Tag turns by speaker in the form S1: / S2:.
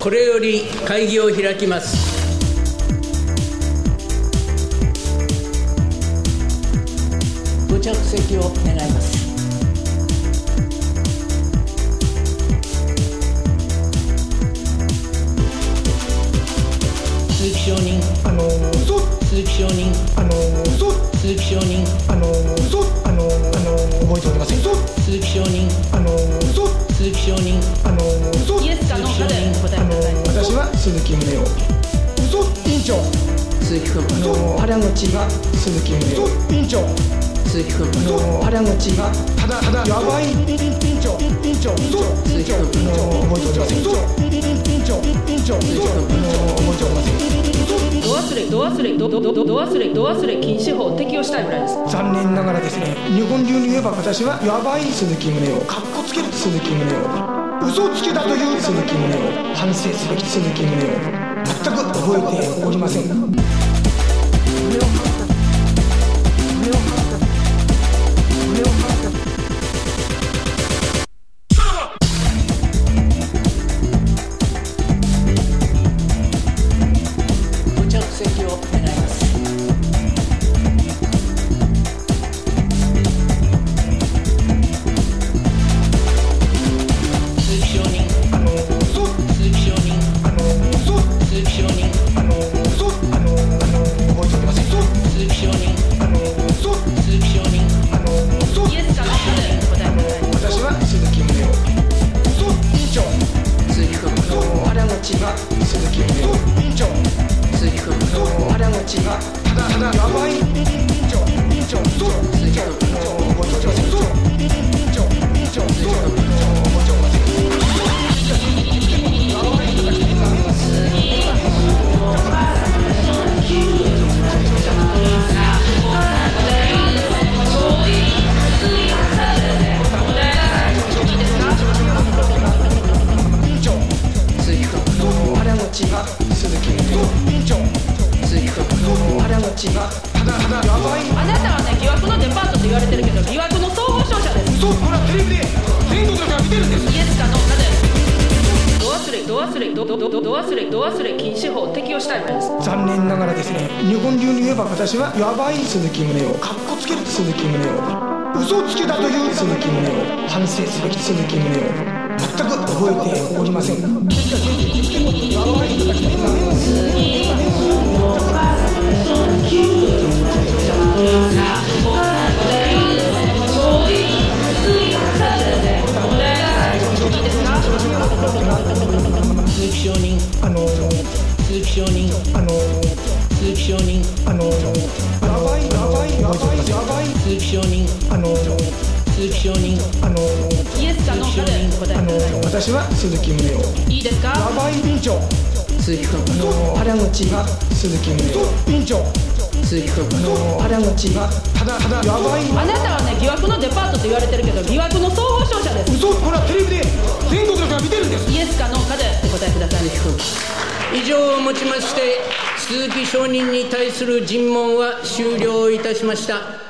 S1: これより会議を開きます。ご着席を願います。鈴木証人。
S2: あのー、そう
S1: 鈴木証人。
S2: あのー、そう
S1: 鈴木証人。
S2: あのー、そうあのー、あのー、覚えておりません。そう
S1: 鈴木証人。
S2: あのー、そう
S1: 鈴木証人
S2: 鈴木
S1: 君
S2: あのー、原口が鈴木宗男委員長
S1: 鈴木君
S2: あのー、原口がただただやばい委員委員長委員長嘘委員長あの、覚えておりません嘘委員委員長委員長嘘あの、覚えておりません
S3: ド忘れ、ド忘れ、ドドドド忘れ、ド忘れ禁止法適用したいぐらいです。
S2: 残念ながらですね日本流に言えば私はやばい鈴木宗男かっこつける鈴木宗男嘘をつきだという鈴木宗男反省すべき鈴木宗男全く覚えておりません
S1: 鈴木
S2: 宗男委員長
S1: 鈴木君
S2: 原口がただただやばいあ
S3: なたはね、疑惑のデパートと言われてるけど、疑惑の総合商社です。
S2: そうほらテレビで全国の人が見てるんです
S3: イエスかノーかで。ド忘れ、ド忘れ、ドドドド忘れ、ド忘れ禁止法適用したいぐらいです。
S2: 残念ながらですね日本流に言えば私はやばい鈴木宗男かっこつける鈴木宗男嘘つきだという鈴木宗男反省すべき鈴木宗男全く覚えておりません
S1: 鈴木証人
S2: あの
S1: 鈴木証人
S2: あの
S1: 鈴木証人
S2: あのやばいやばいやばい。やばい
S1: 鈴木証人
S2: あの
S1: 鈴木証人
S2: 私は鈴木宗男。
S3: い。いいですか？
S2: やばい委員長
S1: 鈴木君
S2: あの原口が鈴木宗男委員長
S1: 鈴木君
S2: あの原口がただただやばい。
S3: あなたはね、疑惑のデパートと言われてるけど、疑惑の総合商社です。
S2: 嘘。ほらテレビで全国の人が見てるんです。
S3: イエスかノーかでお答えください。
S1: 以上をもちまして鈴木証人に対する尋問は終了いたしました